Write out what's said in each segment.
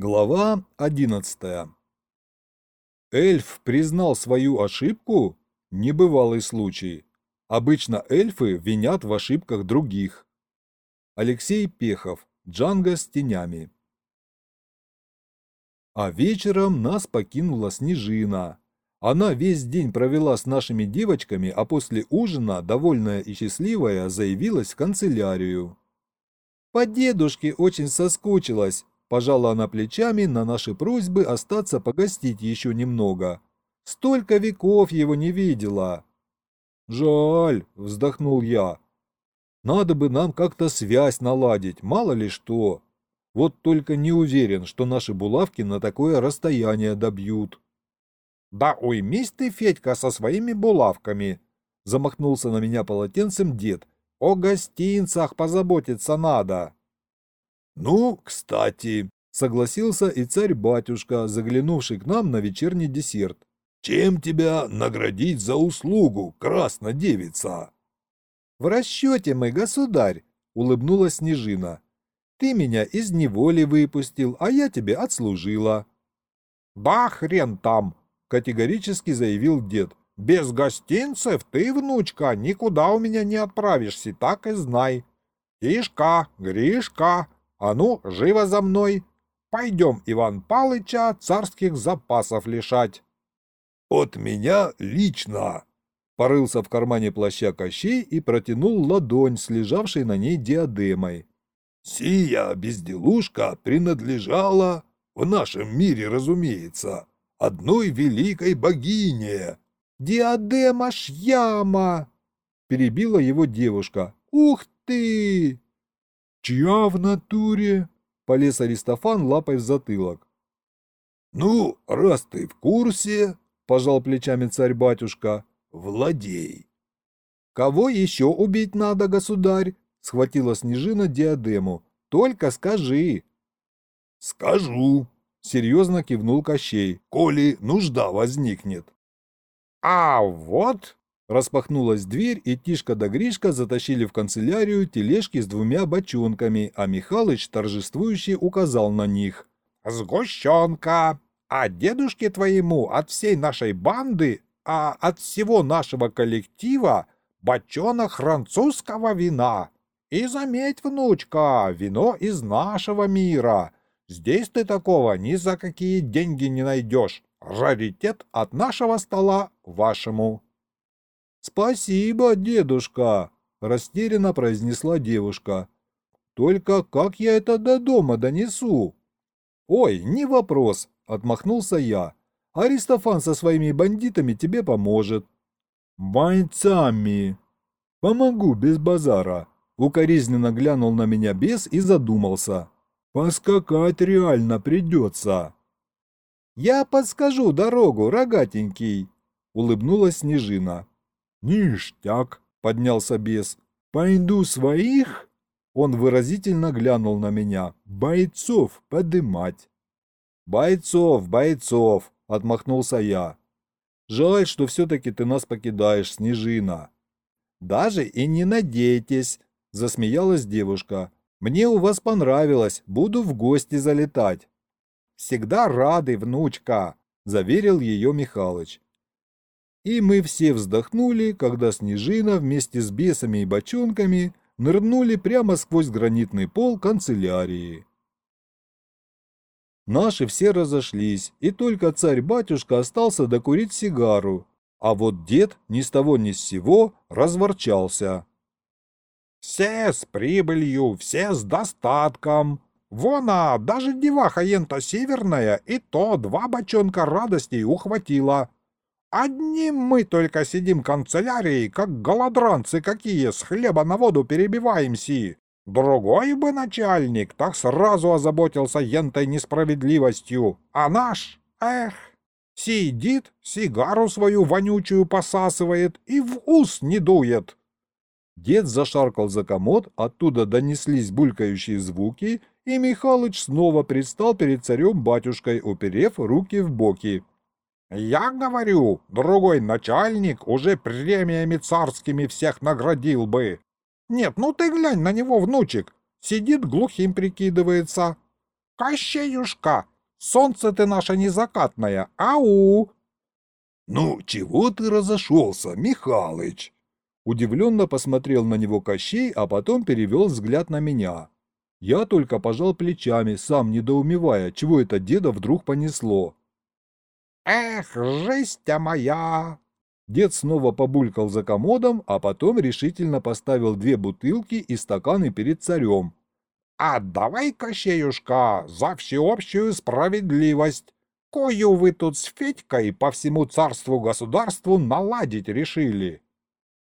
Глава 11 Эльф признал свою ошибку? Небывалый случай. Обычно эльфы винят в ошибках других. Алексей Пехов, Джанго с тенями. А вечером нас покинула Снежина. Она весь день провела с нашими девочками, а после ужина, довольная и счастливая, заявилась в канцелярию. По дедушке очень соскучилась, Пожала она плечами на наши просьбы остаться погостить еще немного. Столько веков его не видела. Жаль, вздохнул я. Надо бы нам как-то связь наладить, мало ли что. Вот только не уверен, что наши булавки на такое расстояние добьют. Да уймись ты, Федька, со своими булавками, замахнулся на меня полотенцем дед. О гостинцах позаботиться надо. «Ну, кстати», — согласился и царь-батюшка, заглянувший к нам на вечерний десерт. «Чем тебя наградить за услугу, краснодевица?» «В расчете мы, государь», — улыбнулась Снежина. «Ты меня из неволи выпустил, а я тебе отслужила». «Да хрен там!» — категорически заявил дед. «Без гостинцев ты, внучка, никуда у меня не отправишься, так и знай. Тишка, Гришка, а ну, живо за мной! Пойдем Иван Палыча царских запасов лишать!» «От меня лично!» Порылся в кармане плаща Кощей и протянул ладонь с лежавшей на ней диадемой. «Сия безделушка принадлежала, в нашем мире, разумеется, одной великой богине!» «Диадема Шьяма!» — перебила его девушка. «Ух ты!» «Чья в натуре?» – полез Аристофан лапой в затылок. «Ну, раз ты в курсе», – пожал плечами царь-батюшка, – «владей». «Кого еще убить надо, государь?» – схватила Снежина диадему. «Только скажи». «Скажу», – серьезно кивнул Кощей, – «коли нужда возникнет». «А вот», Распахнулась дверь, и Тишка да Гришка затащили в канцелярию тележки с двумя бочонками, а Михалыч торжествующе указал на них. «Сгущенка! А дедушке твоему от всей нашей банды, а от всего нашего коллектива бочонок французского вина. И заметь, внучка, вино из нашего мира. Здесь ты такого ни за какие деньги не найдешь. Раритет от нашего стола вашему». «Спасибо, дедушка!» – растерянно произнесла девушка. «Только как я это до дома донесу?» «Ой, не вопрос!» – отмахнулся я. «Аристофан со своими бандитами тебе поможет». «Бойцами!» «Помогу без базара!» Укоризненно глянул на меня бес и задумался. «Поскакать реально придется!» «Я подскажу дорогу, рогатенький!» Улыбнулась Снежина. «Ништяк!» — поднялся бес. «Пойду своих?» Он выразительно глянул на меня. «Бойцов подымать!» «Бойцов, бойцов!» — отмахнулся я. «Жаль, что все-таки ты нас покидаешь, Снежина!» «Даже и не надейтесь!» — засмеялась девушка. «Мне у вас понравилось, буду в гости залетать». «Всегда рады, внучка!» — заверил ее Михалыч. И мы все вздохнули, когда Снежина вместе с бесами и бочонками нырнули прямо сквозь гранитный пол канцелярии. Наши все разошлись, и только царь-батюшка остался докурить сигару, а вот дед ни с того ни с сего разворчался. «Все с прибылью, все с достатком. Вон, а даже деваха ента северная и то два бочонка радостей ухватила. Одни мы только сидим канцелярии, как голодранцы какие, с хлеба на воду перебиваемся. Другой бы начальник так сразу озаботился ентой несправедливостью. А наш, эх, сидит, сигару свою вонючую посасывает и в ус не дует. Дед зашаркал за комод, оттуда донеслись булькающие звуки, и Михалыч снова предстал перед царем-батюшкой, уперев руки в боки. «Я говорю, другой начальник уже премиями царскими всех наградил бы. Нет, ну ты глянь на него, внучек, сидит глухим прикидывается. Кощеюшка, Солнце ты наше незакатное, ау!» «Ну, чего ты разошелся, Михалыч?» Удивленно посмотрел на него Кощей, а потом перевел взгляд на меня. Я только пожал плечами, сам недоумевая, чего это деда вдруг понесло. «Эх, жизнь-то моя!» Дед снова побулькал за комодом, а потом решительно поставил две бутылки и стаканы перед царем. «А давай, Кощеюшка, за всеобщую справедливость! Кою вы тут с Федькой по всему царству-государству наладить решили?»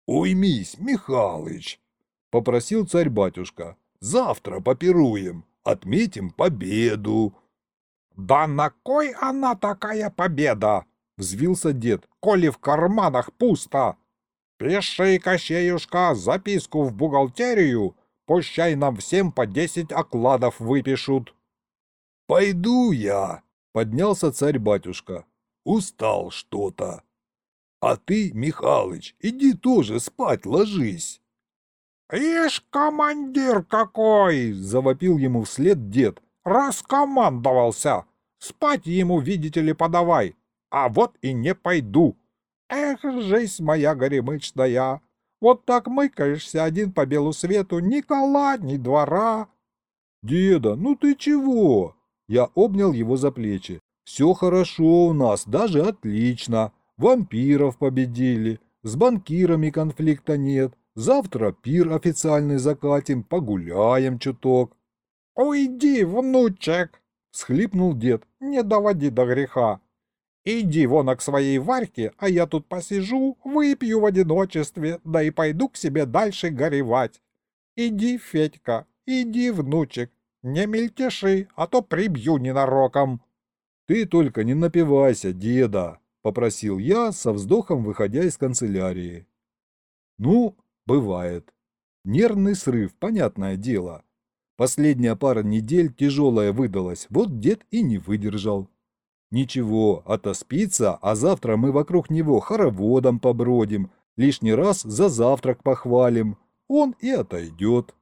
«Уймись, Михалыч!» — попросил царь-батюшка. «Завтра попируем, отметим победу!» «Да на кой она такая победа?» — взвился дед. «Коли в карманах пусто! Пиши, Кощеюшка, записку в бухгалтерию, пущай нам всем по десять окладов выпишут». «Пойду я!» — поднялся царь-батюшка. «Устал что-то. А ты, Михалыч, иди тоже спать ложись». «Ишь, командир какой!» — завопил ему вслед дед. «Раскомандовался! Спать ему, видите ли, подавай, а вот и не пойду. Эх, жизнь моя горемычная, вот так мыкаешься один по белу свету, ни кола, ни двора. Деда, ну ты чего? Я обнял его за плечи. Все хорошо у нас, даже отлично. Вампиров победили, с банкирами конфликта нет. Завтра пир официальный закатим, погуляем чуток. «Уйди, внучек!» — схлипнул дед. «Не доводи до греха. Иди вон к своей Варьке, а я тут посижу, выпью в одиночестве, да и пойду к себе дальше горевать. Иди, Федька, иди, внучек, не мельтеши, а то прибью ненароком». «Ты только не напивайся, деда!» — попросил я, со вздохом выходя из канцелярии. «Ну, бывает. Нервный срыв, понятное дело». Последняя пара недель тяжелая выдалась, вот дед и не выдержал. Ничего, отоспится, а завтра мы вокруг него хороводом побродим, лишний раз за завтрак похвалим. Он и отойдет.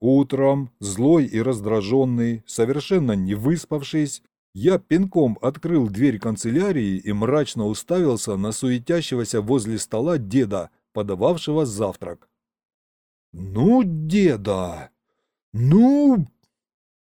Утром, злой и раздраженный, совершенно не выспавшись, я пинком открыл дверь канцелярии и мрачно уставился на суетящегося возле стола деда, подававшего завтрак. «Ну, деда! Ну...»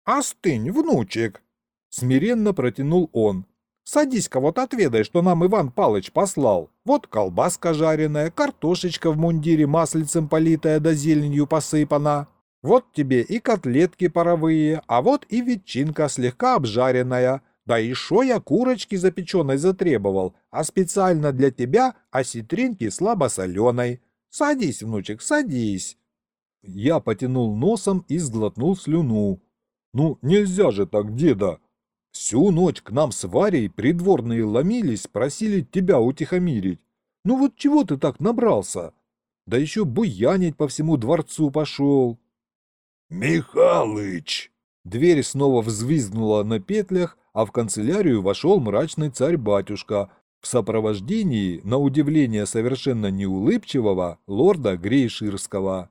«Остынь, внучек!» Смиренно протянул он. «Садись-ка вот отведай, что нам Иван Палыч послал. Вот колбаска жареная, картошечка в мундире маслицем политая да зеленью посыпана. Вот тебе и котлетки паровые, а вот и ветчинка слегка обжаренная. Да шо я курочки запеченной затребовал, а специально для тебя осетринки слабосоленой. Садись, внучек, садись!» Я потянул носом и сглотнул слюну. «Ну, нельзя же так, деда! Всю ночь к нам с Варей придворные ломились, просили тебя утихомирить. Ну вот чего ты так набрался? Да еще буянить по всему дворцу пошел!» «Михалыч!» Дверь снова взвизгнула на петлях, а в канцелярию вошел мрачный царь-батюшка в сопровождении, на удивление совершенно неулыбчивого, лорда Грейширского.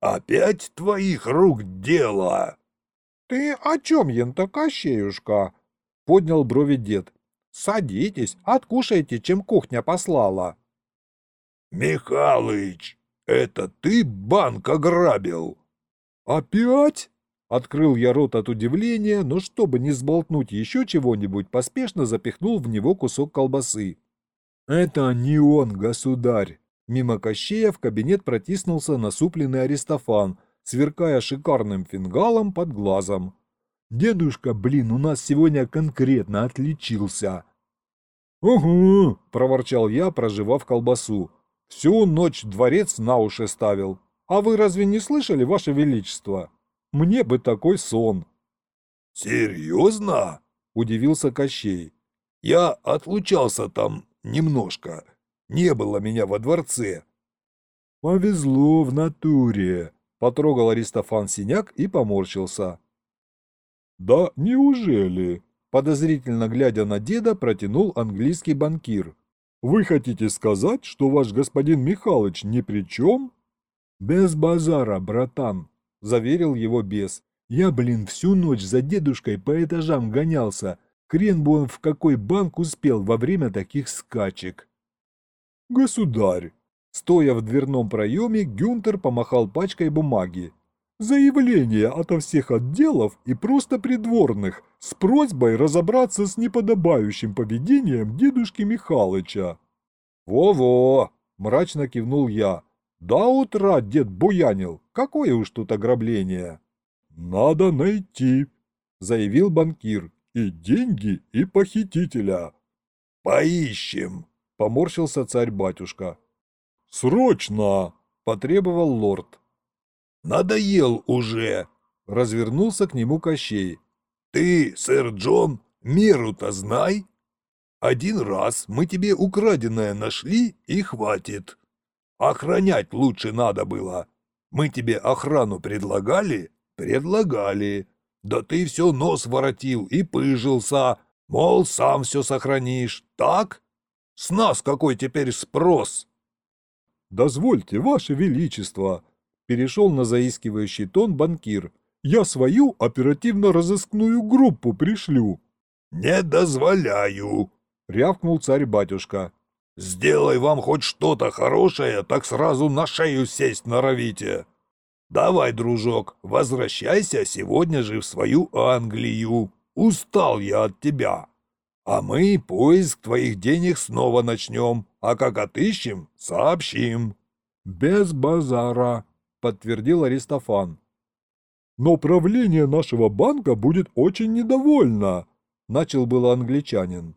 «Опять твоих рук дело!» «Ты о чем, ента, Кощеюшка?» — поднял брови дед. «Садитесь, откушайте, чем кухня послала». «Михалыч, это ты банк ограбил?» «Опять?» — открыл я рот от удивления, но чтобы не сболтнуть еще чего-нибудь, поспешно запихнул в него кусок колбасы. «Это не он, государь!» Мимо Кощея в кабинет протиснулся насупленный Аристофан, сверкая шикарным фингалом под глазом. «Дедушка, блин, у нас сегодня конкретно отличился!» «Угу!» – проворчал я, проживав колбасу. «Всю ночь дворец на уши ставил. А вы разве не слышали, ваше величество? Мне бы такой сон!» «Серьезно?» – удивился Кощей. «Я отлучался там немножко. Не было меня во дворце». «Повезло в натуре», — потрогал Аристофан синяк и поморщился. «Да неужели?» — подозрительно глядя на деда, протянул английский банкир. «Вы хотите сказать, что ваш господин Михалыч ни при чем?» «Без базара, братан», — заверил его бес. Я, блин, всю ночь за дедушкой по этажам гонялся. Хрен бы он в какой банк успел во время таких скачек. Государь! Стоя в дверном проеме, Гюнтер помахал пачкой бумаги. Заявление ото всех отделов и просто придворных с просьбой разобраться с неподобающим поведением дедушки Михалыча. «Во-во!» – мрачно кивнул я. «До утра дед буянил. Какое уж тут ограбление!» «Надо найти», – заявил банкир. «И деньги, и похитителя». «Поищем», – поморщился царь-батюшка. «Срочно!» – потребовал лорд. «Надоел уже!» – развернулся к нему Кощей. «Ты, сэр Джон, меру-то знай. Один раз мы тебе украденное нашли и хватит. Охранять лучше надо было. Мы тебе охрану предлагали? Предлагали. Да ты все нос воротил и пыжился, мол, сам все сохранишь, так? С нас какой теперь спрос?» «Дозвольте, ваше величество!» Перешел на заискивающий тон банкир. «Я свою оперативно-розыскную группу пришлю». «Не дозволяю!» — рявкнул царь-батюшка. «Сделай вам хоть что-то хорошее, так сразу на шею сесть норовите. Давай, дружок, возвращайся сегодня же в свою Англию. Устал я от тебя. А мы поиск твоих денег снова начнем, а как отыщем, сообщим». «Без базара», — подтвердил Аристофан. «Но правление нашего банка будет очень недовольно», — начал было англичанин.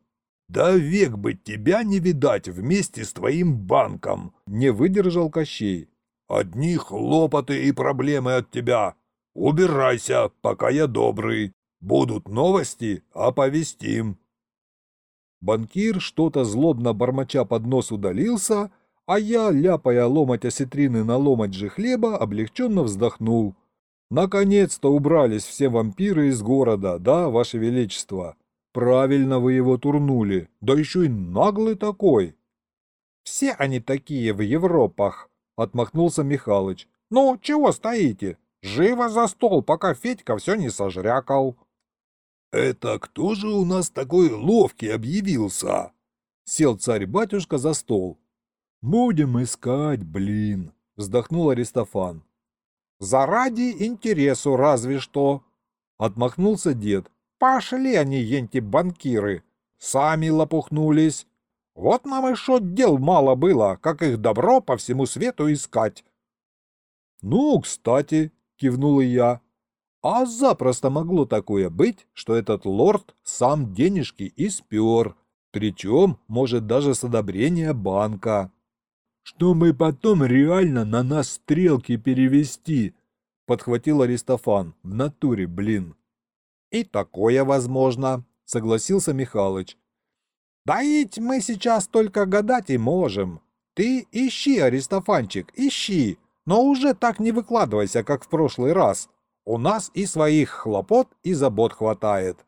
«Да век бы тебя не видать вместе с твоим банком!» — не выдержал Кощей. «Одни хлопоты и проблемы от тебя. Убирайся, пока я добрый. Будут новости — оповестим». Банкир что-то злобно бормоча под нос удалился, а я, ляпая ломать осетрины на ломать же хлеба, облегченно вздохнул. Наконец-то убрались все вампиры из города, да, ваше величество? Правильно вы его турнули, да еще и наглый такой. Все они такие в Европах, отмахнулся Михалыч. Ну, чего стоите? Живо за стол, пока Федька все не сожрякал. «Это кто же у нас такой ловкий объявился?» Сел царь-батюшка за стол. «Будем искать, блин», — вздохнул Аристофан. «Заради интересу разве что», — отмахнулся дед. «Пошли они, енти-банкиры, сами лопухнулись. Вот нам и шо дел мало было, как их добро по всему свету искать». «Ну, кстати», — кивнул и я, а запросто могло такое быть, что этот лорд сам денежки и спер, причем, может, даже с одобрения банка. «Чтобы потом реально на нас стрелки перевести», — подхватил Аристофан. «В натуре, блин». «И такое возможно», — согласился Михалыч. «Да ведь мы сейчас только гадать и можем. Ты ищи, Аристофанчик, ищи, но уже так не выкладывайся, как в прошлый раз. У нас и своих хлопот и забот хватает.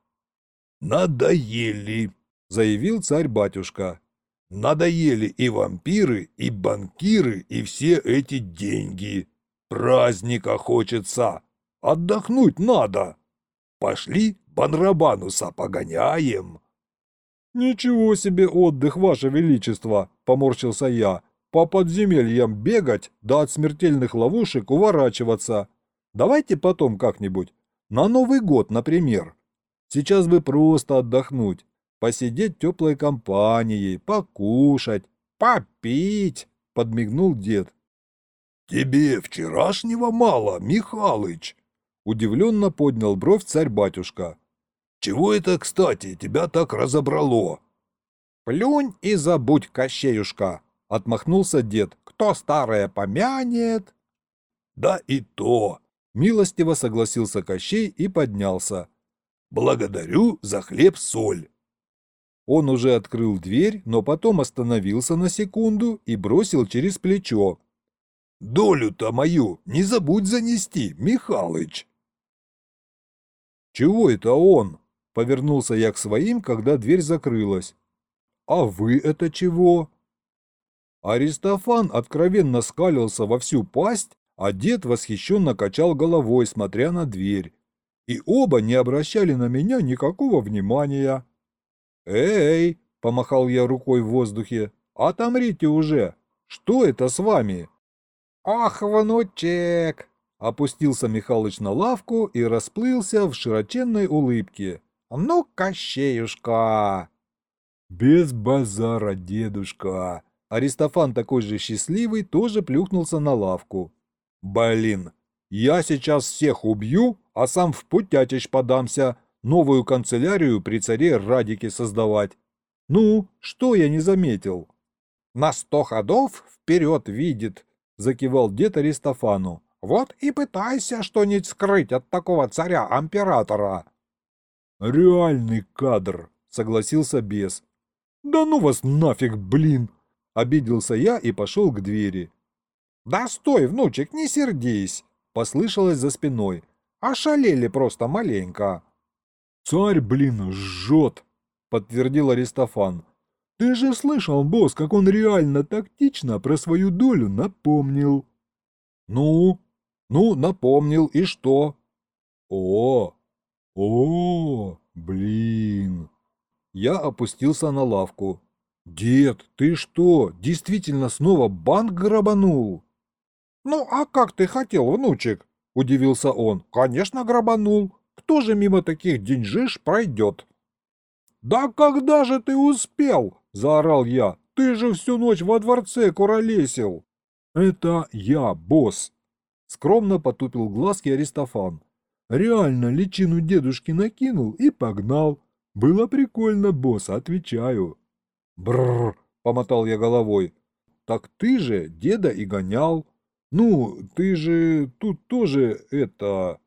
«Надоели», — заявил царь-батюшка. «Надоели и вампиры, и банкиры, и все эти деньги. Праздника хочется. Отдохнуть надо. Пошли Банрабануса погоняем». «Ничего себе отдых, ваше величество!» — поморщился я. «По подземельям бегать, да от смертельных ловушек уворачиваться. Давайте потом как-нибудь. На Новый год, например. Сейчас бы просто отдохнуть. Посидеть теплой компанией, покушать, попить, подмигнул дед. Тебе вчерашнего мало, Михалыч? Удивленно поднял бровь царь-батюшка. Чего это, кстати, тебя так разобрало? Плюнь и забудь, Кощеюшка, отмахнулся дед. Кто старое помянет? Да и то, Милостиво согласился Кощей и поднялся. «Благодарю за хлеб-соль». Он уже открыл дверь, но потом остановился на секунду и бросил через плечо. «Долю-то мою не забудь занести, Михалыч!» «Чего это он?» — повернулся я к своим, когда дверь закрылась. «А вы это чего?» Аристофан откровенно скалился во всю пасть а дед восхищенно качал головой, смотря на дверь. и оба не обращали на меня никакого внимания. «Эй!» – помахал я рукой в воздухе. «Отомрите уже! Что это с вами?» «Ах, внучек!» – опустился Михалыч на лавку и расплылся в широченной улыбке. «Ну, Кощеюшка!» «Без базара, дедушка!» Аристофан, такой же счастливый, тоже плюхнулся на лавку. «Блин, я сейчас всех убью, а сам в путятич подамся, новую канцелярию при царе Радике создавать. Ну, что я не заметил?» «На сто ходов вперед видит», — закивал дед Аристофану. «Вот и пытайся что-нибудь скрыть от такого царя-амператора». «Реальный кадр», — согласился бес. «Да ну вас нафиг, блин!» — обиделся я и пошел к двери. «Да стой, внучек, не сердись!» — послышалось за спиной. «Ошалели просто маленько!» «Царь, блин, жжет!» — подтвердил Аристофан. «Ты же слышал, босс, как он реально тактично про свою долю напомнил!» «Ну? Ну, напомнил, и что?» «О! О! Блин!» Я опустился на лавку. «Дед, ты что, действительно снова банк грабанул?» «Ну, а как ты хотел, внучек?» – удивился он. «Конечно, грабанул. Кто же мимо таких деньжиш пройдет?» «Да когда же ты успел?» – заорал я. «Ты же всю ночь во дворце куролесил!» «Это я, босс!» – скромно потупил глазки Аристофан. «Реально личину дедушки накинул и погнал. Было прикольно, босс, отвечаю». «Бррр!» – помотал я головой. «Так ты же деда и гонял!» «Ну, ты же тут тоже это...»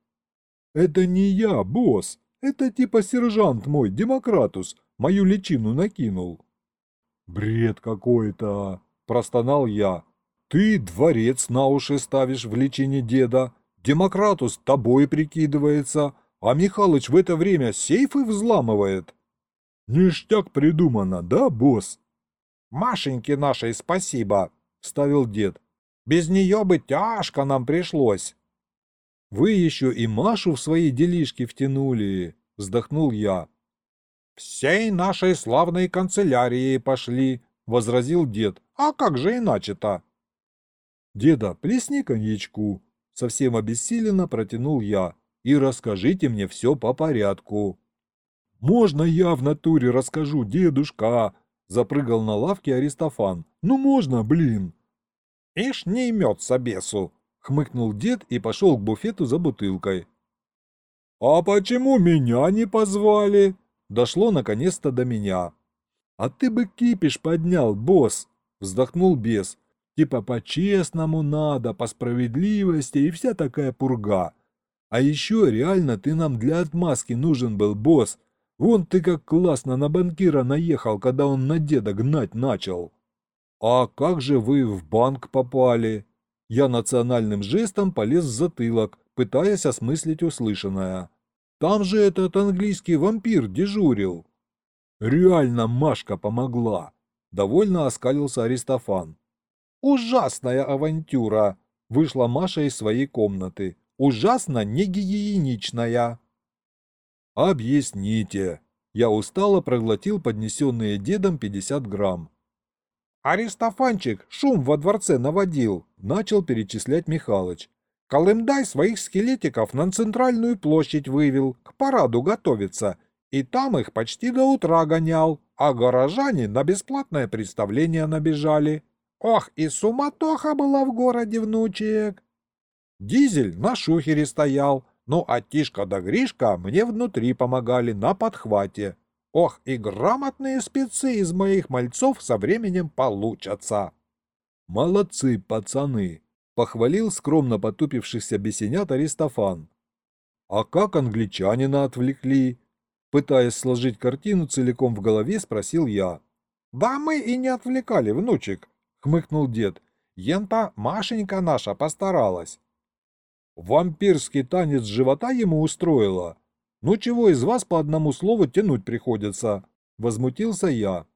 «Это не я, босс. Это типа сержант мой, Демократус, мою личину накинул». «Бред какой-то!» – простонал я. «Ты дворец на уши ставишь в личине деда, Демократус тобой прикидывается, а Михалыч в это время сейфы взламывает». «Ништяк придумано, да, босс?» «Машеньке нашей спасибо», – вставил дед. Без нее бы тяжко нам пришлось. Вы еще и Машу в свои делишки втянули, вздохнул я. Всей нашей славной канцелярии пошли, возразил дед. А как же иначе-то? Деда, плесни коньячку, совсем обессиленно протянул я. И расскажите мне все по порядку. Можно я в натуре расскажу, дедушка? Запрыгал на лавке Аристофан. Ну можно, блин. «Ишь, не имется бесу!» — хмыкнул дед и пошел к буфету за бутылкой. «А почему меня не позвали?» Дошло наконец-то до меня. «А ты бы кипиш поднял, босс!» — вздохнул бес. «Типа по-честному надо, по справедливости и вся такая пурга. А еще реально ты нам для отмазки нужен был, босс. Вон ты как классно на банкира наехал, когда он на деда гнать начал». «А как же вы в банк попали?» Я национальным жестом полез в затылок, пытаясь осмыслить услышанное. «Там же этот английский вампир дежурил». «Реально Машка помогла!» — довольно оскалился Аристофан. «Ужасная авантюра!» — вышла Маша из своей комнаты. «Ужасно негигиеничная!» «Объясните!» Я устало проглотил поднесенные дедом 50 грамм. «Аристофанчик шум во дворце наводил», — начал перечислять Михалыч. «Колымдай своих скелетиков на центральную площадь вывел, к параду готовиться, и там их почти до утра гонял, а горожане на бесплатное представление набежали. Ох, и суматоха была в городе, внучек!» Дизель на шухере стоял, ну а Тишка да Гришка мне внутри помогали на подхвате. Ох, и грамотные спецы из моих мальцов со временем получатся. Молодцы, пацаны, похвалил скромно потупившихся бесенят Аристофан. А как англичанина отвлекли? Пытаясь сложить картину целиком в голове, спросил я. Да мы и не отвлекали, внучек, хмыкнул дед. Ента Машенька наша постаралась. Вампирский танец живота ему устроила, «Ну чего из вас по одному слову тянуть приходится?» – возмутился я.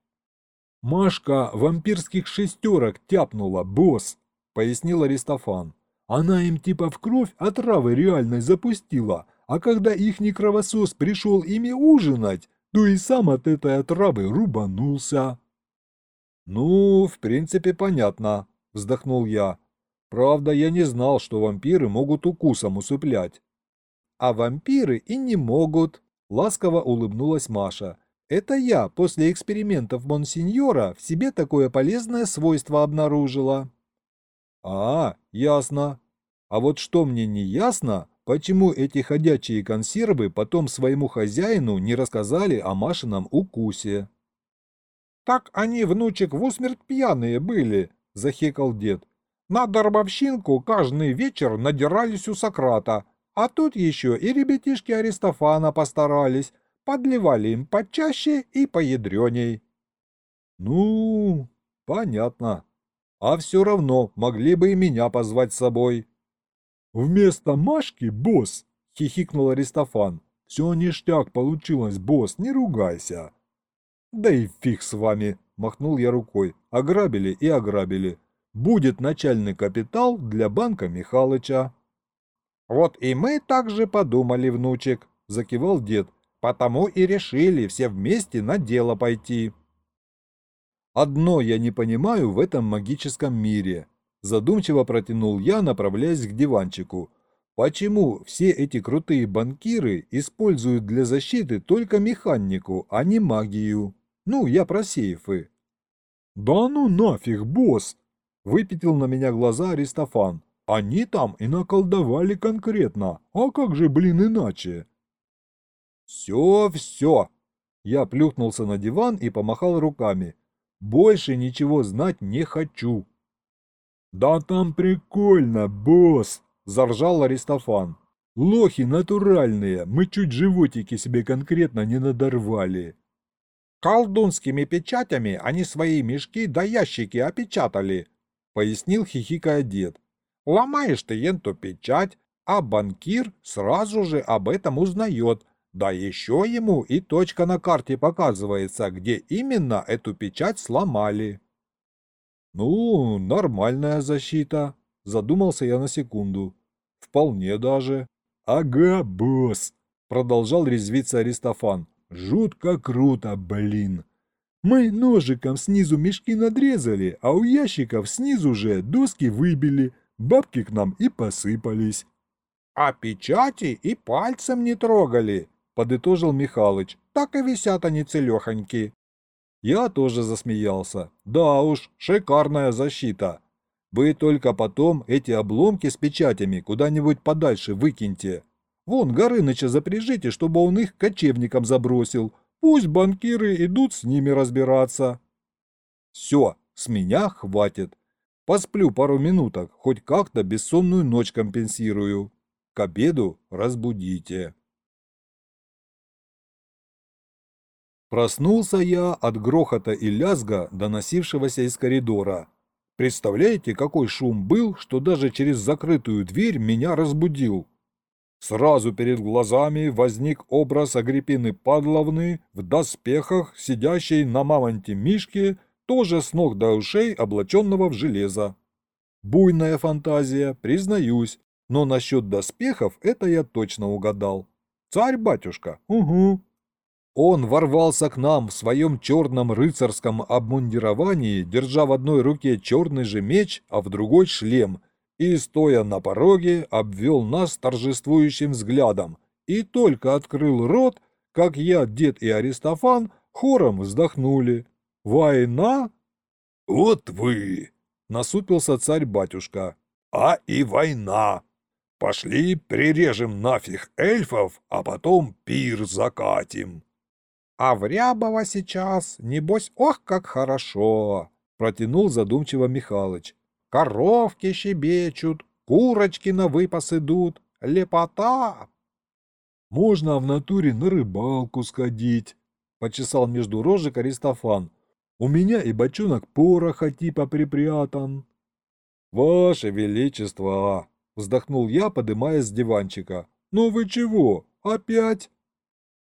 «Машка вампирских шестерок тяпнула, босс!» – пояснил Аристофан. «Она им типа в кровь отравы реальной запустила, А когда ихний кровосос пришел ими ужинать, то и сам от этой отравы рубанулся. «Ну, в принципе, понятно», — вздохнул я. «Правда, я не знал, что вампиры могут укусом усыплять». «А вампиры и не могут», — ласково улыбнулась Маша. «Это я после экспериментов Монсеньора в себе такое полезное свойство обнаружила». «А, ясно. А вот что мне не ясно, почему эти ходячие консервы потом своему хозяину не рассказали о Машином укусе?» «Так они, внучек, в усмерть пьяные были», — захекал дед. «На дорбовщинку каждый вечер надирались у Сократа, а тут еще и ребятишки Аристофана постарались, подливали им почаще и поядреней». «Ну, понятно», а все равно могли бы и меня позвать с собой. Вместо Машки, босс, хихикнул Аристофан. Все ништяк получилось, босс, не ругайся. Да и фиг с вами, махнул я рукой. Ограбили и ограбили. Будет начальный капитал для банка Михалыча. Вот и мы так же подумали, внучек, закивал дед. Потому и решили все вместе на дело пойти. Одно я не понимаю в этом магическом мире. Задумчиво протянул я, направляясь к диванчику. Почему все эти крутые банкиры используют для защиты только механику, а не магию? Ну, я про сейфы. Да ну нафиг, босс! Выпятил на меня глаза Аристофан. Они там и наколдовали конкретно. А как же, блин, иначе? Все, все. Я плюхнулся на диван и помахал руками. Больше ничего знать не хочу. Да там прикольно, босс, заржал Аристофан. Лохи натуральные, мы чуть животики себе конкретно не надорвали. Колдунскими печатями они свои мешки да ящики опечатали, пояснил хихикая дед. Ломаешь ты енту печать, а банкир сразу же об этом узнает да еще ему и точка на карте показывается, где именно эту печать сломали. Ну, нормальная защита, задумался я на секунду. Вполне даже. Ага, босс, продолжал резвиться Аристофан. Жутко круто, блин. Мы ножиком снизу мешки надрезали, а у ящиков снизу же доски выбили, бабки к нам и посыпались. А печати и пальцем не трогали, подытожил Михалыч. Так и висят они целехоньки. Я тоже засмеялся. Да уж, шикарная защита. Вы только потом эти обломки с печатями куда-нибудь подальше выкиньте. Вон Горыныча запряжите, чтобы он их кочевникам забросил. Пусть банкиры идут с ними разбираться. Все, с меня хватит. Посплю пару минуток, хоть как-то бессонную ночь компенсирую. К обеду разбудите. Проснулся я от грохота и лязга, доносившегося из коридора. Представляете, какой шум был, что даже через закрытую дверь меня разбудил? Сразу перед глазами возник образ Агриппины Падловны в доспехах, сидящей на мамонте Мишке, тоже с ног до ушей, облаченного в железо. Буйная фантазия, признаюсь, но насчет доспехов это я точно угадал. Царь-батюшка, угу. Он ворвался к нам в своем черном рыцарском обмундировании, держа в одной руке черный же меч, а в другой шлем, и, стоя на пороге, обвел нас торжествующим взглядом, и только открыл рот, как я, дед и Аристофан хором вздохнули. «Война?» «Вот вы!» — насупился царь-батюшка. «А и война! Пошли прирежем нафиг эльфов, а потом пир закатим!» А в Рябово сейчас, небось, ох, как хорошо, протянул задумчиво Михалыч. Коровки щебечут, курочки на выпас идут, лепота. Можно в натуре на рыбалку сходить, почесал между рожек Аристофан. У меня и бочонок пороха типа припрятан. Ваше Величество, вздохнул я, подымаясь с диванчика. Ну вы чего, опять?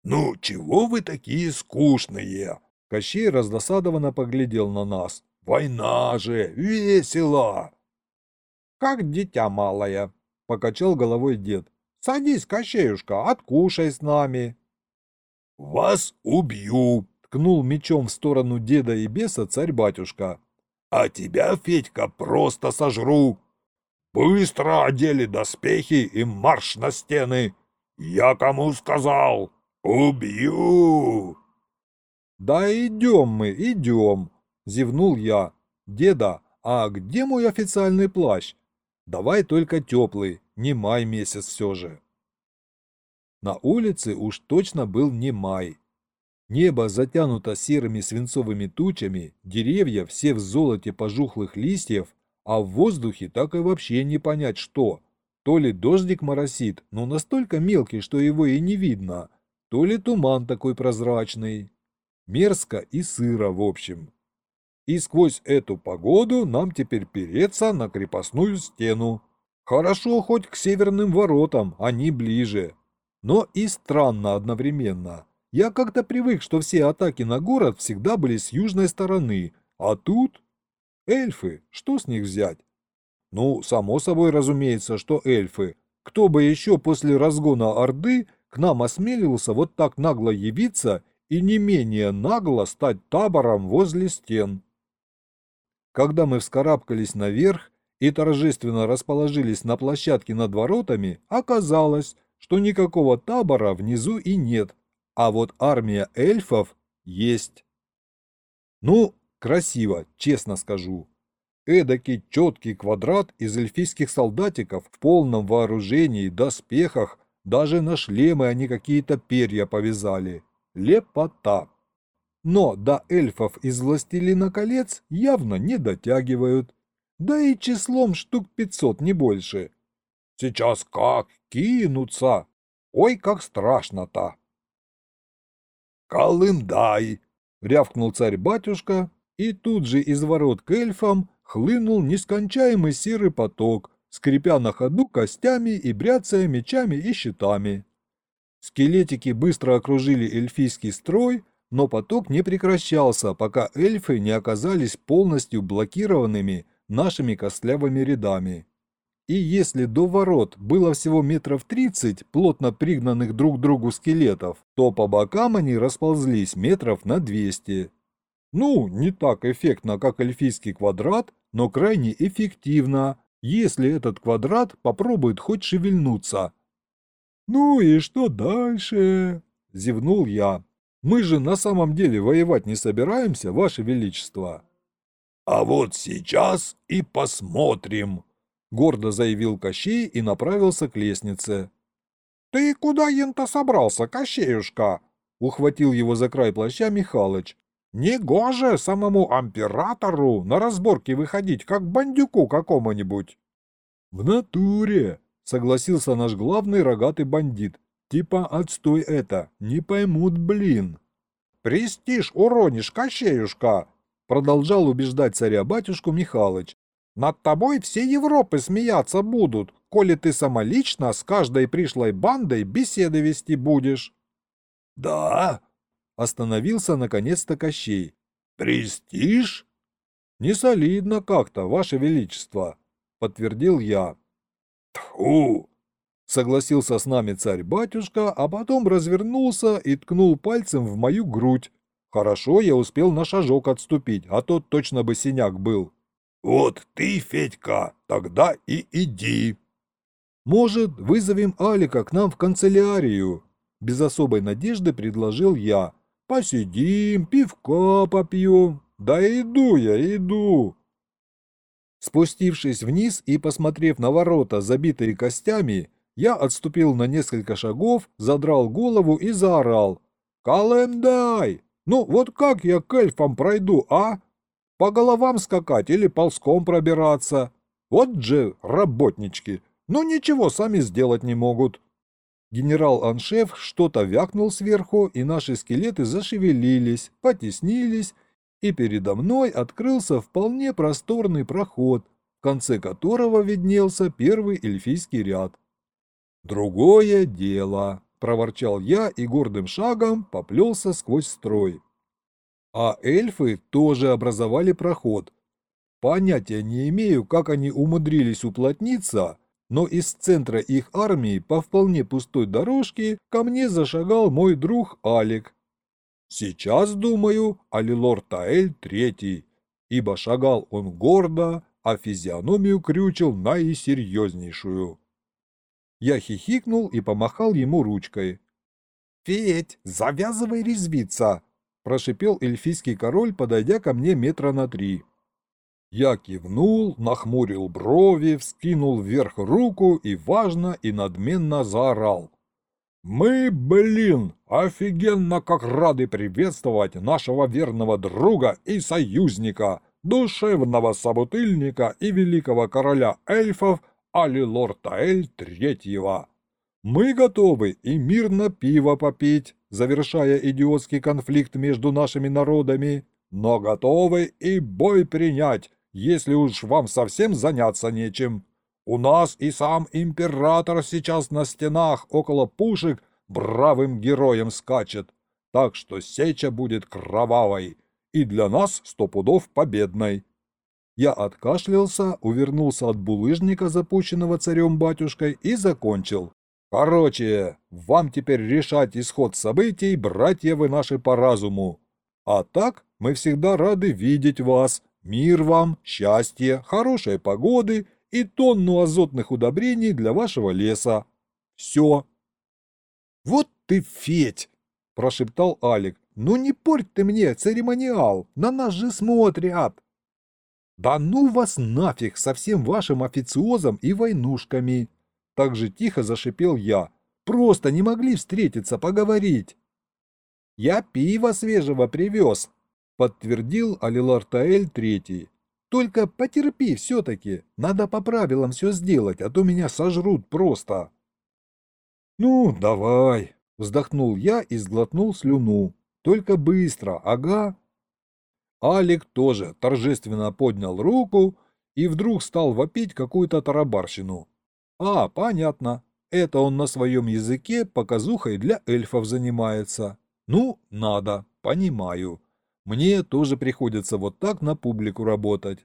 «Ну, чего вы такие скучные?» Кощей раздосадованно поглядел на нас. «Война же! Весело!» «Как дитя малое!» — покачал головой дед. Садись, Кощеюшка, откушай с нами. «Вас убью!» — ткнул мечом в сторону деда и беса царь-батюшка. «А тебя, Федька, просто сожру! Быстро одели доспехи и марш на стены! Я кому сказал? Убью!» «Да идем мы, идем!» — зевнул я. «Деда, а где мой официальный плащ? Давай только теплый, не май месяц все же». На улице уж точно был не май. Небо затянуто серыми свинцовыми тучами, деревья все в золоте пожухлых листьев, а в воздухе так и вообще не понять что. То ли дождик моросит, но настолько мелкий, что его и не видно, то ли туман такой прозрачный. Мерзко и сыро в общем. И сквозь эту погоду нам теперь переться на крепостную стену. Хорошо хоть к северным воротам, они ближе но и странно одновременно. Я как-то привык, что все атаки на город всегда были с южной стороны, а тут... Эльфы, что с них взять? Ну, само собой разумеется, что эльфы. Кто бы еще после разгона Орды к нам осмелился вот так нагло явиться и не менее нагло стать табором возле стен? Когда мы вскарабкались наверх и торжественно расположились на площадке над воротами, оказалось, что никакого табора внизу и нет, а вот армия эльфов есть. Ну, красиво, честно скажу. Эдакий четкий квадрат из эльфийских солдатиков в полном вооружении, доспехах, даже на шлемы они какие-то перья повязали. Лепота. Но до эльфов из «Властелина колец» явно не дотягивают. Да и числом штук пятьсот, не больше. Сейчас как кинутся! Ой, как страшно-то!» «Колымдай!» — рявкнул царь-батюшка, и тут же из ворот к эльфам хлынул нескончаемый серый поток, скрипя на ходу костями и бряцая мечами и щитами. Скелетики быстро окружили эльфийский строй, но поток не прекращался, пока эльфы не оказались полностью блокированными нашими костлявыми рядами. И если до ворот было всего метров тридцать плотно пригнанных друг к другу скелетов, то по бокам они расползлись метров на двести. Ну, не так эффектно, как эльфийский квадрат, но крайне эффективно, если этот квадрат попробует хоть шевельнуться. «Ну и что дальше?» – зевнул я. «Мы же на самом деле воевать не собираемся, Ваше Величество». «А вот сейчас и посмотрим», гордо заявил Кощей и направился к лестнице. «Ты куда ента собрался, Кощеюшка?» ухватил его за край плаща Михалыч. «Негоже самому императору на разборки выходить, как бандюку какому-нибудь». «В натуре!» — согласился наш главный рогатый бандит. «Типа отстой это, не поймут, блин». «Престиж уронишь, Кощеюшка!» — продолжал убеждать царя-батюшку Михалыч. Над тобой все Европы смеяться будут, коли ты самолично с каждой пришлой бандой беседы вести будешь. — Да? — остановился наконец-то Кощей. — Престиж? — Не солидно как-то, Ваше Величество, — подтвердил я. — Тьфу! — согласился с нами царь-батюшка, а потом развернулся и ткнул пальцем в мою грудь. Хорошо я успел на шажок отступить, а то точно бы синяк был. «Вот ты, Федька, тогда и иди». «Может, вызовем Алика к нам в канцелярию?» Без особой надежды предложил я. «Посидим, пивка попьем. Да иду я, иду». Спустившись вниз и посмотрев на ворота, забитые костями, я отступил на несколько шагов, задрал голову и заорал. «Калемдай! Ну вот как я к эльфам пройду, а?» По головам скакать или ползком пробираться. Вот же работнички. Ну ничего сами сделать не могут. Генерал-аншеф что-то вякнул сверху, и наши скелеты зашевелились, потеснились, и передо мной открылся вполне просторный проход, в конце которого виднелся первый эльфийский ряд. «Другое дело», — проворчал я и гордым шагом поплелся сквозь строй. А эльфы тоже образовали проход. Понятия не имею, как они умудрились уплотниться, но из центра их армии по вполне пустой дорожке ко мне зашагал мой друг Алик. Сейчас, думаю, Алилор Таэль третий, ибо шагал он гордо, а физиономию крючил наисерьезнейшую. Я хихикнул и помахал ему ручкой. «Федь, завязывай резвиться!» – прошипел эльфийский король, подойдя ко мне метра на три. Я кивнул, нахмурил брови, вскинул вверх руку и важно и надменно заорал. «Мы, блин, офигенно как рады приветствовать нашего верного друга и союзника, душевного собутыльника и великого короля эльфов Алилор Таэль Третьего. Мы готовы и мирно пиво попить, завершая идиотский конфликт между нашими народами, но готовы и бой принять, если уж вам совсем заняться нечем. У нас и сам император сейчас на стенах около пушек бравым героем скачет, так что сеча будет кровавой и для нас сто пудов победной. Я откашлялся, увернулся от булыжника, запущенного царем-батюшкой, и закончил. Короче, вам теперь решать исход событий, братья вы наши по разуму. А так мы всегда рады видеть вас. Мир вам, счастье, хорошей погоды и тонну азотных удобрений для вашего леса. Все. Вот ты, Федь, прошептал Алик. Ну не порть ты мне церемониал, на нас же смотрят. Да ну вас нафиг со всем вашим официозом и войнушками. Так же тихо зашипел я. Просто не могли встретиться, поговорить. Я пиво свежего привез, подтвердил Алилартаэль Третий. Только потерпи все-таки, надо по правилам все сделать, а то меня сожрут просто. Ну, давай, вздохнул я и сглотнул слюну. Только быстро, ага. Алик тоже торжественно поднял руку и вдруг стал вопить какую-то тарабарщину. А, понятно, это он на своем языке показухой для эльфов занимается. Ну, надо, понимаю. Мне тоже приходится вот так на публику работать.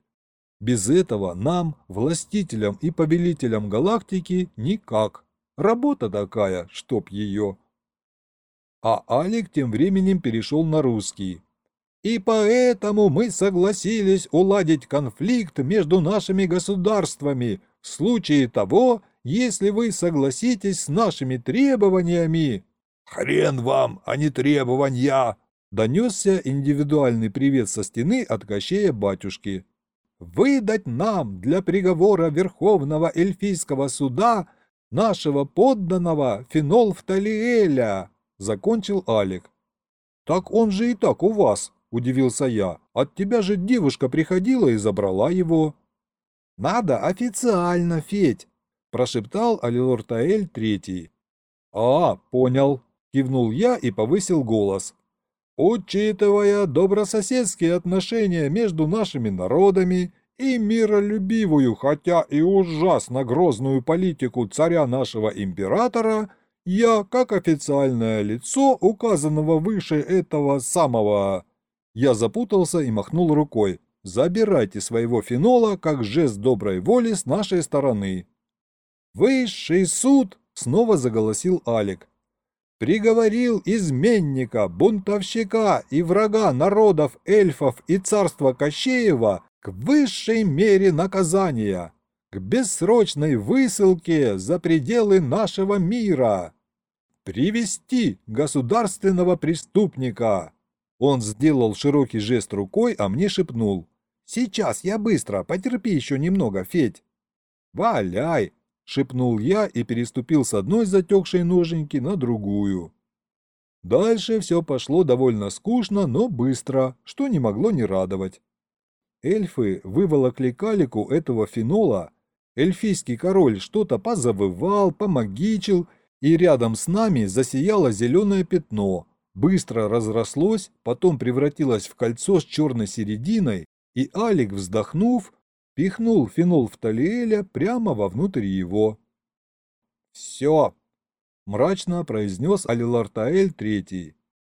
Без этого нам, властителям и повелителям галактики, никак. Работа такая, чтоб ее. А Алик тем временем перешел на русский. И поэтому мы согласились уладить конфликт между нашими государствами в случае того, если вы согласитесь с нашими требованиями. Хрен вам, а не требования! Донесся индивидуальный привет со стены от Кощея батюшки. «Выдать нам для приговора Верховного Эльфийского суда нашего подданного Фенолфталиэля!» закончил Алик. «Так он же и так у вас», – удивился я. «От тебя же девушка приходила и забрала его». «Надо официально, Федь», – прошептал Алилортаэль Третий. «А, понял», – кивнул я и повысил голос. «Учитывая добрососедские отношения между нашими народами и миролюбивую, хотя и ужасно грозную политику царя нашего императора, я, как официальное лицо, указанного выше этого самого... Я запутался и махнул рукой. Забирайте своего фенола как жест доброй воли с нашей стороны. Высший суд, снова заголосил Алик. Приговорил изменника, бунтовщика и врага народов эльфов и царства Кощеева к высшей мере наказания, к бессрочной высылке за пределы нашего мира. «Привести государственного преступника!» Он сделал широкий жест рукой, а мне шепнул. «Сейчас я быстро, потерпи еще немного, Федь!» «Валяй!» – шепнул я и переступил с одной затекшей ноженьки на другую. Дальше все пошло довольно скучно, но быстро, что не могло не радовать. Эльфы выволокли калику этого фенола, эльфийский король что-то позавывал, помогичил и рядом с нами засияло зеленое пятно, быстро разрослось, потом превратилось в кольцо с черной серединой, и Алик, вздохнув, пихнул фенол фталиэля прямо вовнутрь его. «Все!» – мрачно произнес Алилартаэль Третий,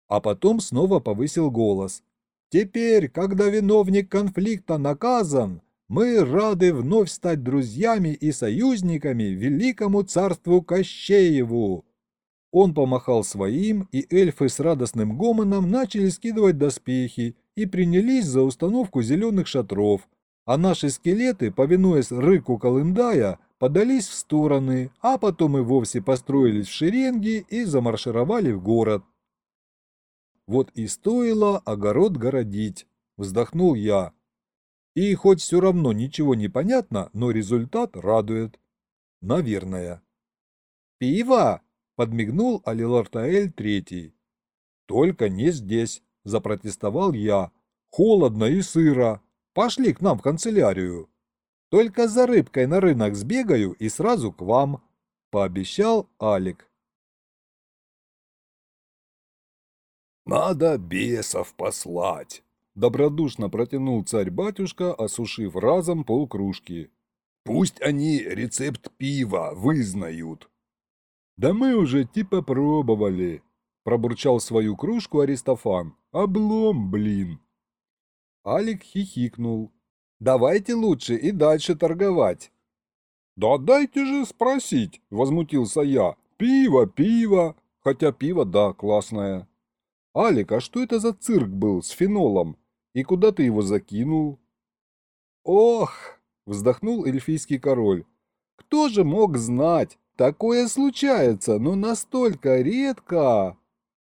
а потом снова повысил голос. «Теперь, когда виновник конфликта наказан, Мы рады вновь стать друзьями и союзниками великому царству Кощееву!» Он помахал своим, и эльфы с радостным гомоном начали скидывать доспехи и принялись за установку зеленых шатров, а наши скелеты, повинуясь рыку Колымдая, подались в стороны, а потом и вовсе построились в шеренги и замаршировали в город. Вот и стоило огород городить, вздохнул я. И хоть все равно ничего не понятно, но результат радует. Наверное. «Пиво!» — подмигнул Алилартаэль Третий. «Только не здесь», — запротестовал я. «Холодно и сыро. Пошли к нам в канцелярию». Только за рыбкой на рынок сбегаю и сразу к вам», — пообещал Алик. «Надо бесов послать», — добродушно протянул царь-батюшка, осушив разом полкружки. «Пусть они рецепт пива вызнают». «Да мы уже типа пробовали», — пробурчал свою кружку Аристофан. «Облом, блин». Алик хихикнул. Давайте лучше и дальше торговать. Да дайте же спросить, возмутился я. Пиво, пиво. Хотя пиво, да, классное. Алик, а что это за цирк был с фенолом? И куда ты его закинул? Ох, вздохнул эльфийский король. Кто же мог знать? Такое случается, но настолько редко.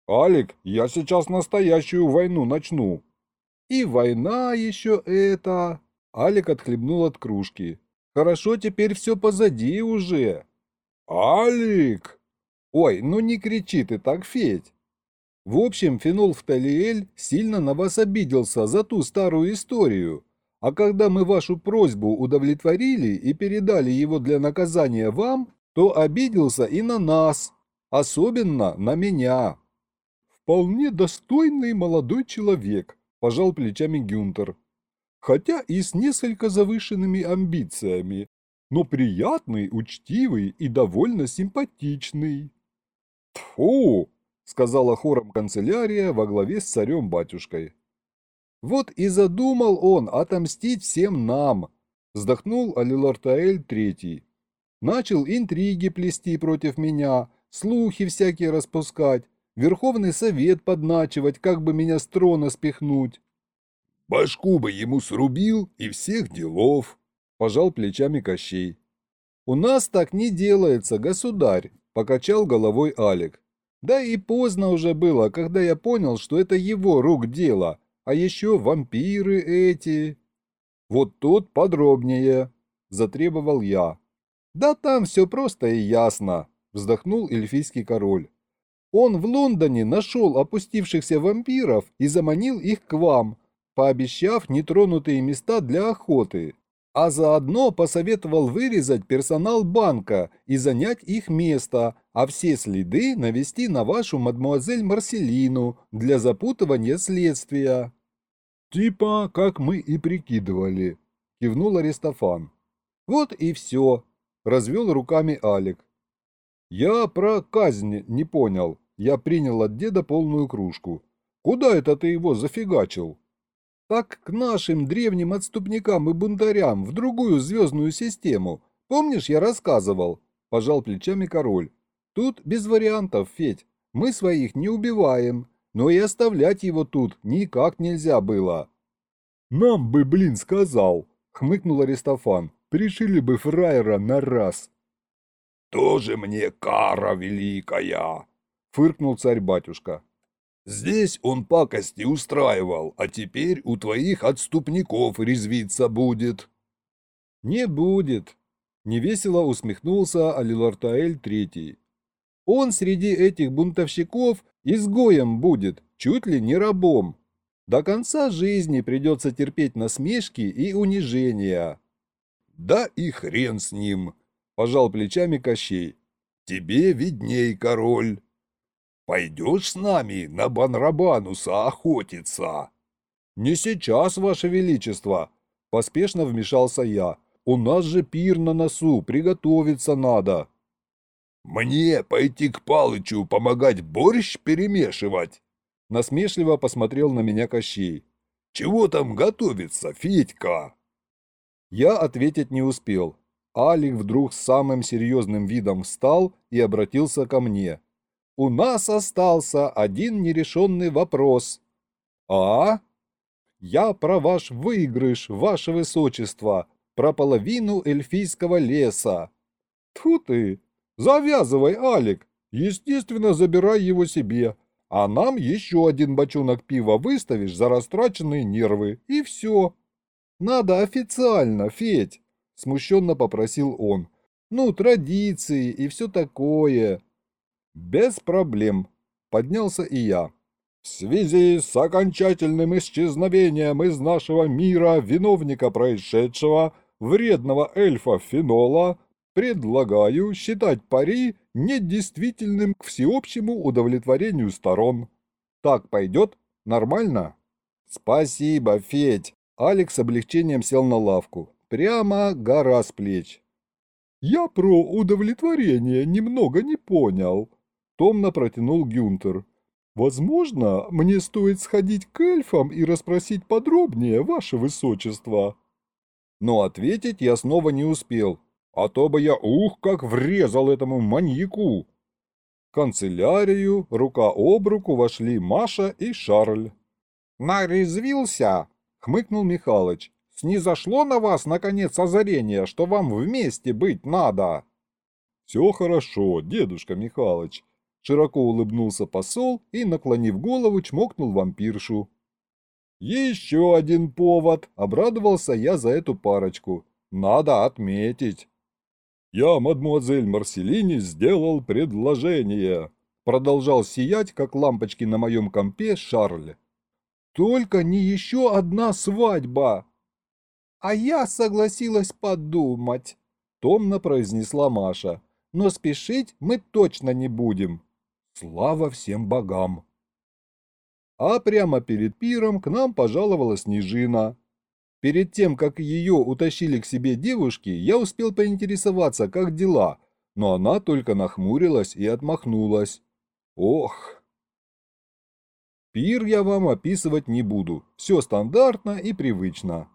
Алик, я сейчас настоящую войну начну. И война еще это... Алик отхлебнул от кружки. «Хорошо, теперь все позади уже». «Алик!» «Ой, ну не кричи ты так, Федь!» В общем, Фенол Фталиэль сильно на вас обиделся за ту старую историю. А когда мы вашу просьбу удовлетворили и передали его для наказания вам, то обиделся и на нас, особенно на меня. Вполне достойный молодой человек, пожал плечами Гюнтер хотя и с несколько завышенными амбициями, но приятный, учтивый и довольно симпатичный. «Тьфу!» — сказала хором канцелярия во главе с царем-батюшкой. «Вот и задумал он отомстить всем нам!» — вздохнул Алилартаэль Третий. «Начал интриги плести против меня, слухи всякие распускать, Верховный Совет подначивать, как бы меня с трона спихнуть. Башку бы ему срубил и всех делов, — пожал плечами Кощей. У нас так не делается, государь, — покачал головой Алик. Да и поздно уже было, когда я понял, что это его рук дело, а еще вампиры эти. Вот тут подробнее, — затребовал я. Да там все просто и ясно, — вздохнул эльфийский король. Он в Лондоне нашел опустившихся вампиров и заманил их к вам, пообещав нетронутые места для охоты, а заодно посоветовал вырезать персонал банка и занять их место, а все следы навести на вашу мадмуазель Марселину для запутывания следствия. «Типа, как мы и прикидывали», — кивнул Аристофан. «Вот и все», — развел руками Алик. «Я про казнь не понял. Я принял от деда полную кружку. Куда это ты его зафигачил?» Так к нашим древним отступникам и бунтарям в другую звездную систему. Помнишь, я рассказывал?» – пожал плечами король. «Тут без вариантов, Федь. Мы своих не убиваем, но и оставлять его тут никак нельзя было». «Нам бы, блин, сказал!» – хмыкнул Аристофан. «Пришили бы фраера на раз». «Тоже мне кара великая!» – фыркнул царь-батюшка. Здесь он пакости устраивал, а теперь у твоих отступников резвиться будет». «Не будет», — невесело усмехнулся Алилартаэль Третий. «Он среди этих бунтовщиков изгоем будет, чуть ли не рабом. До конца жизни придется терпеть насмешки и унижения». «Да и хрен с ним», — пожал плечами Кощей. «Тебе видней, король». Пойдешь с нами на Банрабануса охотиться?» «Не сейчас, Ваше Величество!» – поспешно вмешался я. «У нас же пир на носу, приготовиться надо!» «Мне пойти к Палычу помогать борщ перемешивать?» Насмешливо посмотрел на меня Кощей. «Чего там готовится, Федька?» Я ответить не успел. Алик вдруг самым серьезным видом встал и обратился ко мне. «У нас остался один нерешенный вопрос». «А?» «Я про ваш выигрыш, ваше высочество, про половину эльфийского леса». «Тьфу ты! Завязывай, Алик! Естественно, забирай его себе, а нам еще один бочонок пива выставишь за растраченные нервы, и все». «Надо официально, Федь!» – смущенно попросил он. «Ну, традиции и все такое». «Без проблем», – поднялся и я. «В связи с окончательным исчезновением из нашего мира виновника происшедшего, вредного эльфа Фенола, предлагаю считать пари недействительным к всеобщему удовлетворению сторон. Так пойдет? Нормально?» «Спасибо, Федь!» Алекс с облегчением сел на лавку. Прямо гора с плеч. «Я про удовлетворение немного не понял», — томно протянул Гюнтер. «Возможно, мне стоит сходить к эльфам и расспросить подробнее, ваше высочество». Но ответить я снова не успел, а то бы я ух как врезал этому маньяку. В канцелярию рука об руку вошли Маша и Шарль. «Нарезвился?» — хмыкнул Михалыч. «Снизошло на вас, наконец, озарение, что вам вместе быть надо?» «Все хорошо, дедушка Михалыч», — широко улыбнулся посол и, наклонив голову, чмокнул вампиршу. «Еще один повод!» — обрадовался я за эту парочку. «Надо отметить!» «Я, мадмуазель Марселини, сделал предложение!» Продолжал сиять, как лампочки на моем компе, Шарль. Только не еще одна свадьба. А я согласилась подумать, томно произнесла Маша. Но спешить мы точно не будем. Слава всем богам. А прямо перед пиром к нам пожаловала Снежина. Перед тем, как ее утащили к себе девушки, я успел поинтересоваться, как дела, но она только нахмурилась и отмахнулась. Ох, Пир я вам описывать не буду, все стандартно и привычно.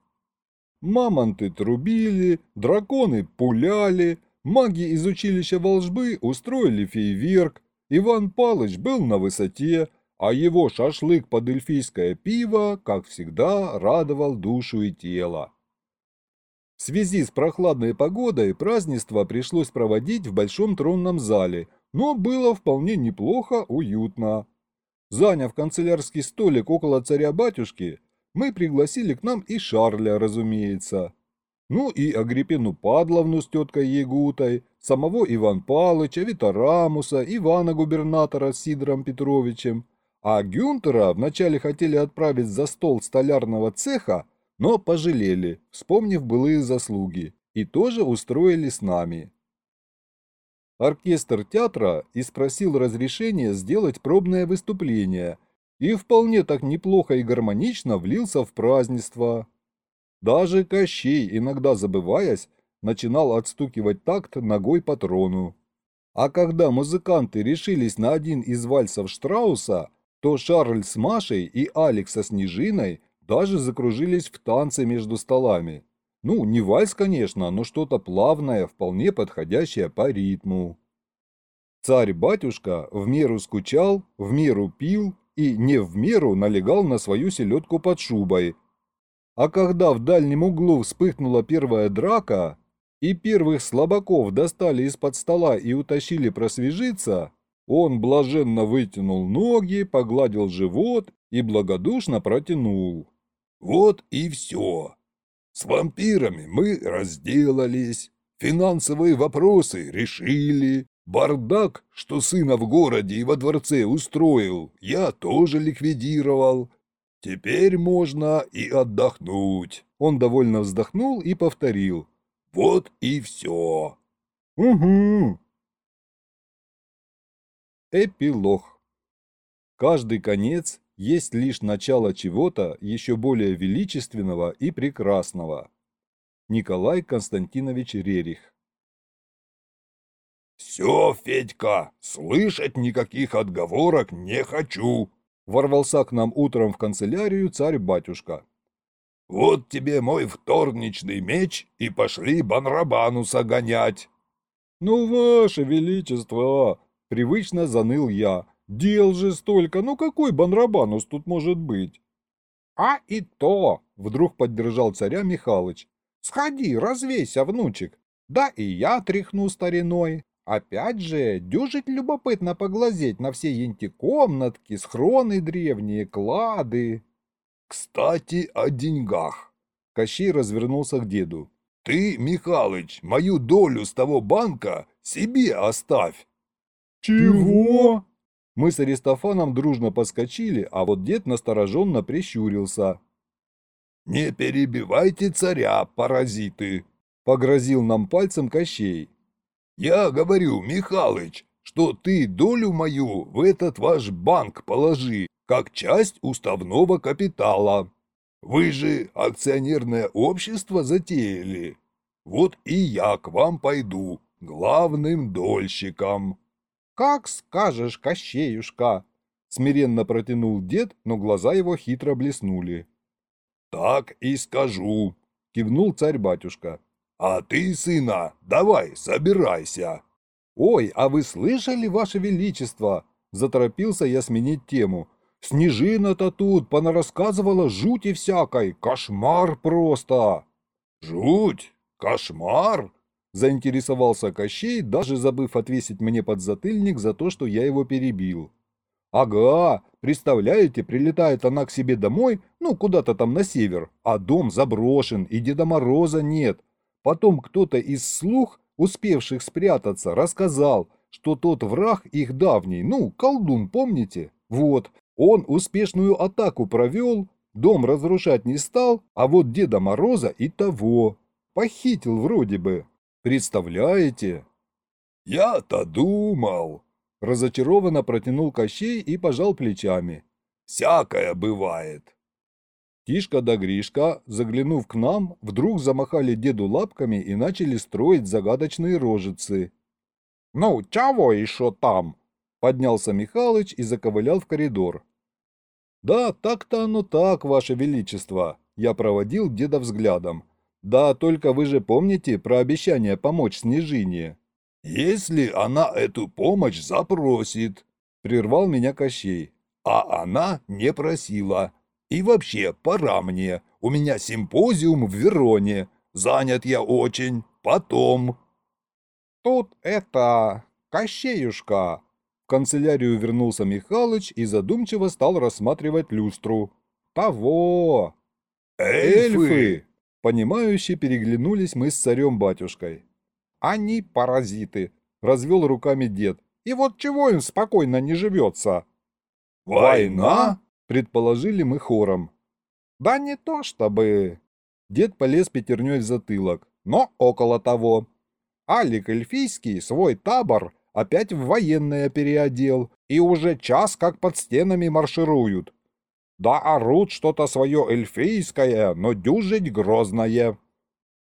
Мамонты трубили, драконы пуляли, маги из училища волжбы устроили фейверк, Иван Палыч был на высоте, а его шашлык под эльфийское пиво, как всегда, радовал душу и тело. В связи с прохладной погодой празднество пришлось проводить в большом тронном зале, но было вполне неплохо уютно. Заняв канцелярский столик около царя-батюшки, мы пригласили к нам и Шарля, разумеется. Ну и Агриппину Падловну с теткой Ягутой, самого Иван Палыча, Витарамуса, Ивана-губернатора с Сидором Петровичем. А Гюнтера вначале хотели отправить за стол столярного цеха, но пожалели, вспомнив былые заслуги, и тоже устроили с нами. Оркестр театра и спросил разрешения сделать пробное выступление, и вполне так неплохо и гармонично влился в празднество. Даже Кощей, иногда забываясь, начинал отстукивать такт ногой по трону. А когда музыканты решились на один из вальсов Штрауса, то Шарль с Машей и Алекс со Снежиной даже закружились в танце между столами. Ну, не вальс, конечно, но что-то плавное, вполне подходящее по ритму. Царь-батюшка в меру скучал, в меру пил и не в меру налегал на свою селедку под шубой. А когда в дальнем углу вспыхнула первая драка, и первых слабаков достали из-под стола и утащили просвежиться, он блаженно вытянул ноги, погладил живот и благодушно протянул. «Вот и все. С вампирами мы разделались, финансовые вопросы решили, бардак, что сына в городе и во дворце устроил, я тоже ликвидировал. Теперь можно и отдохнуть. Он довольно вздохнул и повторил. Вот и все. Угу. Эпилог. Каждый конец есть лишь начало чего-то еще более величественного и прекрасного. Николай Константинович Рерих «Все, Федька, слышать никаких отговорок не хочу!» Ворвался к нам утром в канцелярию царь-батюшка. Вот тебе мой вторничный меч, и пошли Банрабануса гонять. Ну, ваше величество, привычно заныл я. Дел же столько, ну какой Банрабанус тут может быть? А и то, вдруг поддержал царя Михалыч. Сходи, развейся, внучек. Да и я тряхну стариной. Опять же, дюжить любопытно поглазеть на все енти-комнатки, схроны древние, клады. Кстати, о деньгах. Кощей развернулся к деду. Ты, Михалыч, мою долю с того банка себе оставь. Чего? Мы с Аристофаном дружно подскочили, а вот дед настороженно прищурился. «Не перебивайте царя, паразиты!» — погрозил нам пальцем Кощей. «Я говорю, Михалыч, что ты долю мою в этот ваш банк положи, как часть уставного капитала. Вы же акционерное общество затеяли. Вот и я к вам пойду, главным дольщиком». «Как скажешь, Кощеюшка!» — смиренно протянул дед, но глаза его хитро блеснули. «Так и скажу», — кивнул царь-батюшка. «А ты, сына, давай, собирайся». «Ой, а вы слышали, ваше величество?» — заторопился я сменить тему. «Снежина-то тут понарассказывала жути всякой, кошмар просто!» «Жуть? Кошмар?» Заинтересовался Кощей, даже забыв отвесить мне подзатыльник за то, что я его перебил. «Ага, представляете, прилетает она к себе домой, ну, куда-то там на север, а дом заброшен, и Деда Мороза нет. Потом кто-то из слух, успевших спрятаться, рассказал, что тот враг их давний, ну, колдун, помните? Вот, он успешную атаку провел, дом разрушать не стал, а вот Деда Мороза и того. Похитил вроде бы. Представляете? Я-то думал. Разочарованно протянул Кощей и пожал плечами. Всякое бывает. Тишка да Гришка, заглянув к нам, вдруг замахали деду лапками и начали строить загадочные рожицы. «Ну, чего еще там?» — поднялся Михалыч и заковылял в коридор. «Да, так-то оно так, ваше величество», — я проводил деда взглядом. Да, только вы же помните про обещание помочь Снежине. Если она эту помощь запросит, прервал меня Кощей. А она не просила. И вообще, пора мне. У меня симпозиум в Вероне. Занят я очень. Потом. Тут это... Кощеюшка. В канцелярию вернулся Михалыч и задумчиво стал рассматривать люстру. Того. Эльфы! Эльфы! Понимающе переглянулись мы с царем-батюшкой. «Они паразиты!» — развел руками дед. «И вот чего им спокойно не живется?» «Война?» — предположили мы хором. «Да не то чтобы...» Дед полез пятерней в затылок, но около того. Алик Эльфийский свой табор опять в военное переодел, и уже час как под стенами маршируют. Да орут что-то свое эльфийское, но дюжить грозное.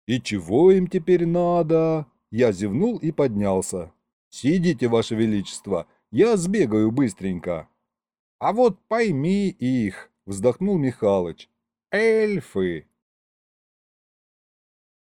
И чего им теперь надо? Я зевнул и поднялся. Сидите, ваше величество, я сбегаю быстренько. А вот пойми их, вздохнул Михалыч. Эльфы.